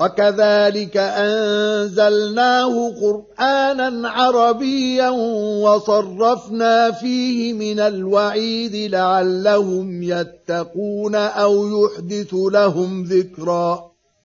وكذلك أنزلناه قرآنا عربيا وصرفنا فيه من الوعيد لعلهم يتقون أو يحدث لهم ذكرًا.